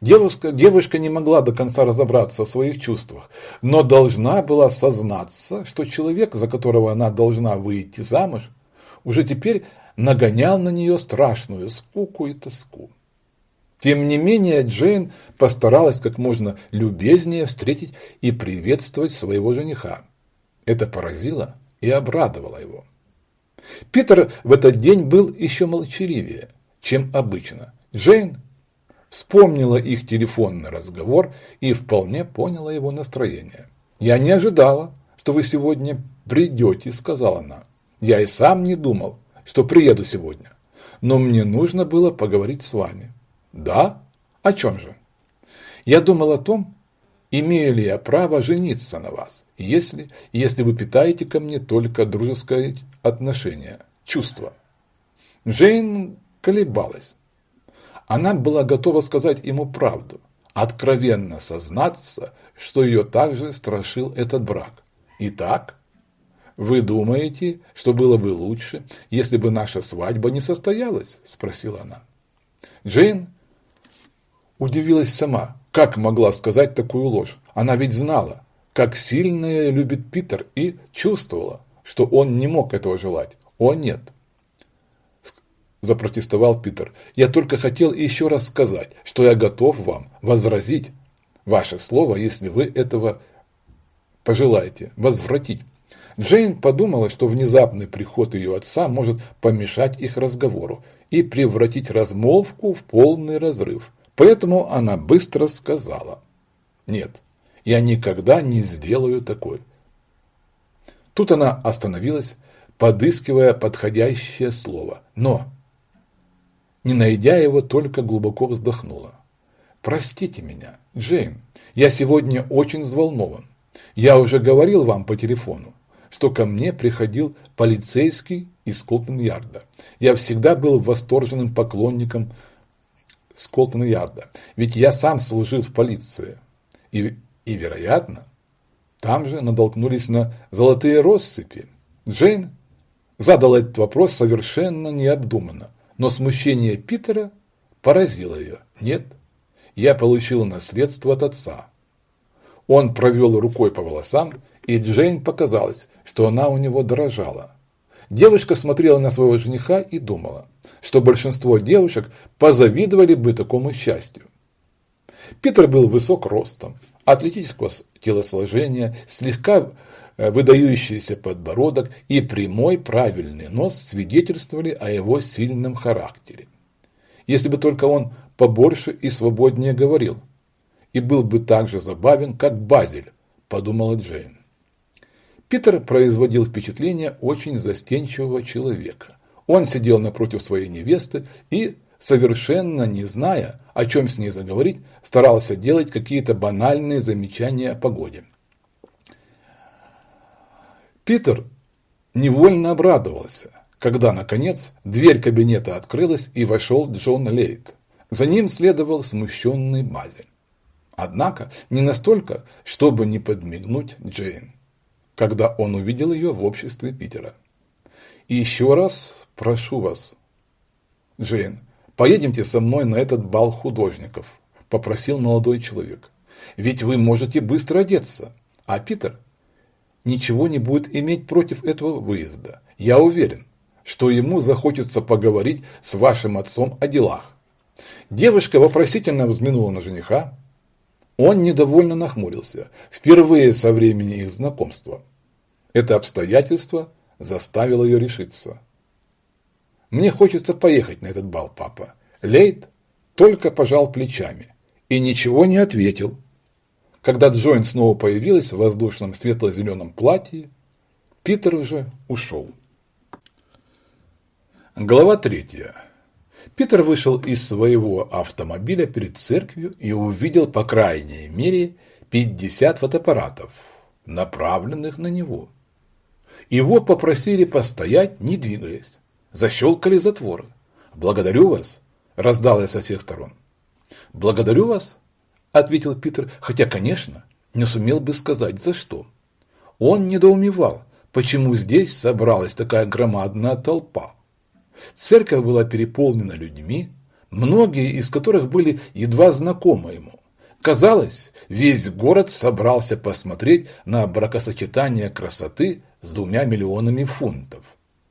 Девушка, девушка не могла до конца разобраться в своих чувствах, но должна была сознаться, что человек, за которого она должна выйти замуж, уже теперь нагонял на нее страшную скуку и тоску. Тем не менее, Джейн постаралась как можно любезнее встретить и приветствовать своего жениха. Это поразило и обрадовало его. Питер в этот день был еще молчаливее, чем обычно. Джейн вспомнила их телефонный разговор и вполне поняла его настроение. «Я не ожидала, что вы сегодня придете», – сказала она. «Я и сам не думал, что приеду сегодня, но мне нужно было поговорить с вами». «Да? О чем же?» «Я думал о том, имею ли я право жениться на вас, если, если вы питаете ко мне только дружеское отношение, чувство». Джейн колебалась. Она была готова сказать ему правду, откровенно сознаться, что ее также страшил этот брак. Итак, вы думаете, что было бы лучше, если бы наша свадьба не состоялась? Спросила она. Джейн удивилась сама, как могла сказать такую ложь. Она ведь знала, как сильно любит Питер и чувствовала, что он не мог этого желать. О нет, – запротестовал Питер. «Я только хотел еще раз сказать, что я готов вам возразить ваше слово, если вы этого пожелаете, возвратить». Джейн подумала, что внезапный приход ее отца может помешать их разговору и превратить размолвку в полный разрыв. Поэтому она быстро сказала «Нет, я никогда не сделаю такой». Тут она остановилась, подыскивая подходящее слово. Но не найдя его, только глубоко вздохнула. «Простите меня, Джейн, я сегодня очень взволнован. Я уже говорил вам по телефону, что ко мне приходил полицейский из Скотланд-Ярда. Я всегда был восторженным поклонником Скотланд-Ярда, ведь я сам служил в полиции. И, и, вероятно, там же натолкнулись на золотые россыпи. Джейн задал этот вопрос совершенно необдуманно, но смущение Питера поразило ее. Нет, я получил наследство от отца. Он провел рукой по волосам, и Джейн показалось, что она у него дрожала. Девушка смотрела на своего жениха и думала, что большинство девушек позавидовали бы такому счастью. Питер был высок ростом, атлетического телосложения, слегка выдающийся подбородок и прямой правильный нос свидетельствовали о его сильном характере. Если бы только он побольше и свободнее говорил, и был бы так же забавен, как Базель, подумала Джейн. Питер производил впечатление очень застенчивого человека. Он сидел напротив своей невесты и, совершенно не зная, о чем с ней заговорить, старался делать какие-то банальные замечания о погоде. Питер невольно обрадовался, когда, наконец, дверь кабинета открылась и вошел Джон Лейт. За ним следовал смущенный Мазель. Однако не настолько, чтобы не подмигнуть Джейн, когда он увидел ее в обществе Питера. «И еще раз прошу вас, Джейн, поедемте со мной на этот бал художников», – попросил молодой человек. «Ведь вы можете быстро одеться, а Питер – ничего не будет иметь против этого выезда. Я уверен, что ему захочется поговорить с вашим отцом о делах. Девушка вопросительно взглянула на жениха. Он недовольно нахмурился, впервые со времени их знакомства. Это обстоятельство заставило ее решиться. «Мне хочется поехать на этот бал, папа». Лейт только пожал плечами и ничего не ответил. Когда Джойн снова появилась в воздушном светло-зеленом платье, Питер уже ушел. Глава третья. Питер вышел из своего автомобиля перед церковью и увидел по крайней мере 50 фотоаппаратов, направленных на него. Его попросили постоять, не двигаясь. Защелкали затворы. «Благодарю вас», – раздалось со всех сторон. «Благодарю вас», – ответил Питер, хотя, конечно, не сумел бы сказать, за что. Он недоумевал, почему здесь собралась такая громадная толпа. Церковь была переполнена людьми, многие из которых были едва знакомы ему. Казалось, весь город собрался посмотреть на бракосочетание красоты с двумя миллионами фунтов.